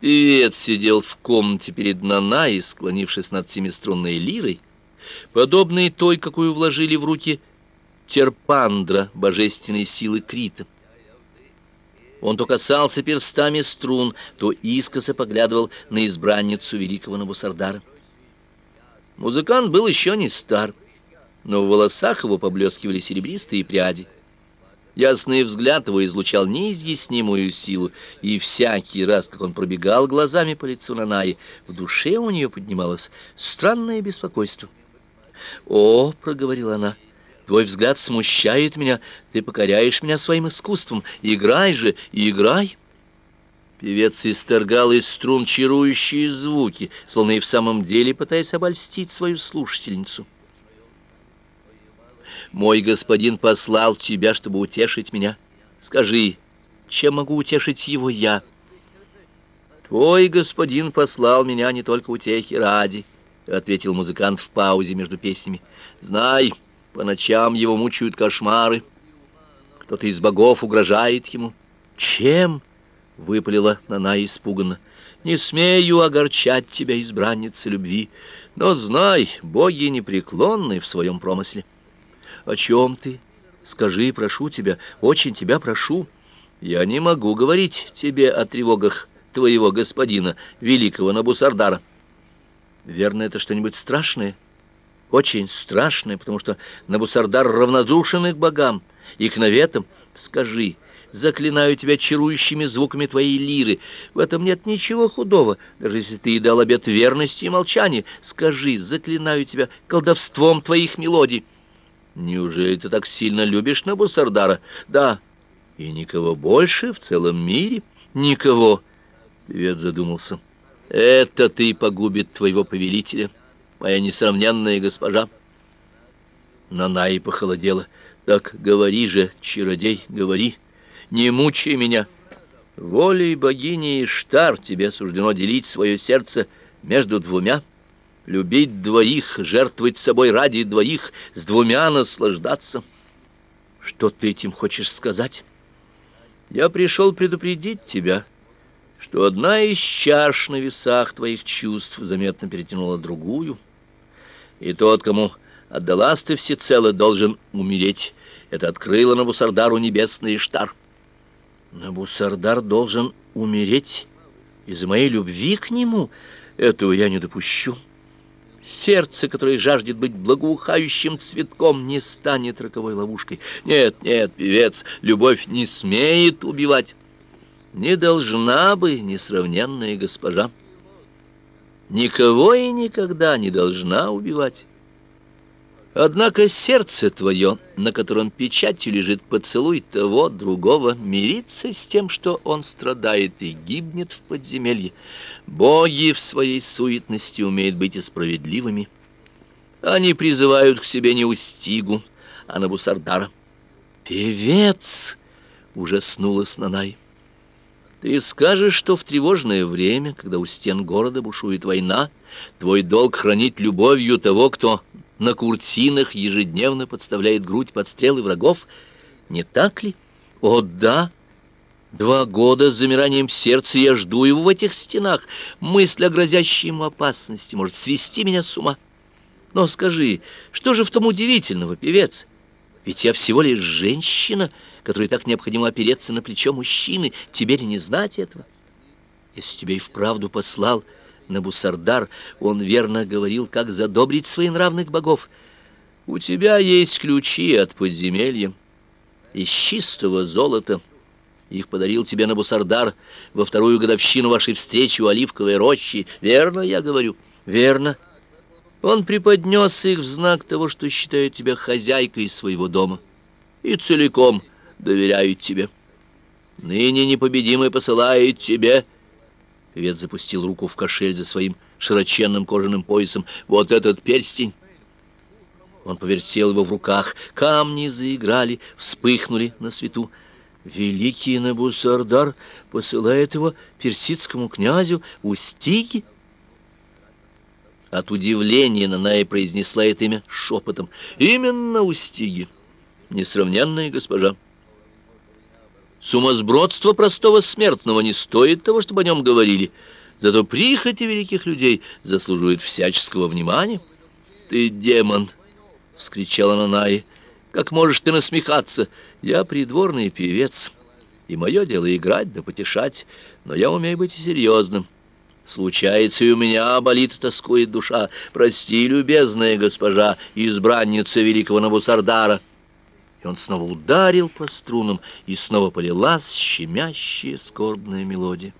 Певец сидел в комнате перед Нанай, склонившись над семиструнной лирой, подобной той, какую вложили в руки Терпандра, божественной силы Крита. Он то касался перстами струн, то искоса поглядывал на избранницу великого Набусардара. Музыкант был еще не стар, но в волосах его поблескивали серебристые пряди. Ясный взгляд его излучал неизъяснимую силу, и всякий раз, как он пробегал глазами по лицу Нанаи, в душе у нее поднималось странное беспокойство. «О!» — проговорила она. «Твой взгляд смущает меня, ты покоряешь меня своим искусством. Играй же, играй!» Певец исторгал из струн чарующие звуки, словно и в самом деле пытаясь обольстить свою слушательницу. Мой господин послал тебя, чтобы утешить меня. Скажи, чем могу утешить его я? Твой господин послал меня не только утехи ради, ответил музыкант в паузе между песнями. Знай, по ночам его мучают кошмары. Кто-то из богов угрожает ему. Чем? выпалила Нана испуганно. Не смею огорчать тебя, избранница любви, но знай, боги непреклонны в своем промысле. О чем ты? Скажи, прошу тебя, очень тебя прошу. Я не могу говорить тебе о тревогах твоего господина, великого Набусардара. Верно, это что-нибудь страшное? Очень страшное, потому что Набусардар равнодушен к богам и к наветам. Скажи, заклинаю тебя чарующими звуками твоей лиры. В этом нет ничего худого, даже если ты и дал обет верности и молчания. Скажи, заклинаю тебя колдовством твоих мелодий. Неужели ты так сильно любишь Набусардара? Да. И никого больше в целом мире? Никого. Певец задумался. Это ты погубит твоего повелителя, моя несравненная госпожа. Нанаи похолодела. Так говори же, чародей, говори. Не мучай меня. Волей богини Иштар тебе суждено делить свое сердце между двумя любить двоих, жертвовать собой ради двоих, с двумя наслаждаться. Что ты этим хочешь сказать? Я пришел предупредить тебя, что одна из чаш на весах твоих чувств заметно перетянула другую, и тот, кому отдалась ты всецело, должен умереть. Это открыло Набусардару небесный Иштар. Набусардар должен умереть из-за моей любви к нему. Этого я не допущу. Сердце, которое жаждет быть благоухающим цветком, не станет роковой ловушкой. Нет, нет, певец, любовь не смеет убивать. Не должна бы несравненная госпожа. Никого и никогда не должна убивать. Однако сердце твое, на котором печатью лежит поцелуй того, другого, мирится с тем, что он страдает и гибнет в подземелье. Боги в своей суетности умеют быть и справедливыми. Они призывают к себе не Устигу, а Набусардара. «Певец!» — ужаснулась Нанай. «Ты скажешь, что в тревожное время, когда у стен города бушует война, твой долг хранить любовью того, кто на куртинах ежедневно подставляет грудь под стрелы врагов, не так ли? О, да! Два года с замиранием сердца я жду его в этих стенах. Мысль о грозящей ему опасности может свести меня с ума. Но скажи, что же в том удивительного, певец? Ведь я всего лишь женщина, которой так необходимо опереться на плечо мужчины. Тебе ли не знать этого? Если тебя и вправду послал Набусардар, он верно говорил, как задобрить своенравных богов. У тебя есть ключи от подземелья из чистого золота. Их подарил тебе Набусардар во вторую годовщину вашей встречи у Оливковой рощи. Верно, я говорю? Верно. Он преподнес их в знак того, что считает тебя хозяйкой своего дома и целиком доверяет тебе. Ныне непобедимый посылает тебе Певец запустил руку в кошель за своим широченным кожаным поясом. «Вот этот перстень!» Он повертел его в руках. Камни заиграли, вспыхнули на свету. Великий Набусардар посылает его персидскому князю Устиги. От удивления Наная произнесла это имя шепотом. «Именно Устиги, несравненная госпожа». Сумасбродство простого смертного не стоит того, чтобы о нем говорили. Зато прихоти великих людей заслуживают всяческого внимания. «Ты демон!» — вскричала Нанай. «Как можешь ты насмехаться? Я придворный певец, и мое дело играть да потешать, но я умею быть серьезным». Случается, и у меня болит и тоскует душа. Прости, любезная госпожа, избранница великого Набусардара. И он снова ударил по струнам, и снова полилась щемящая скорбная мелодия.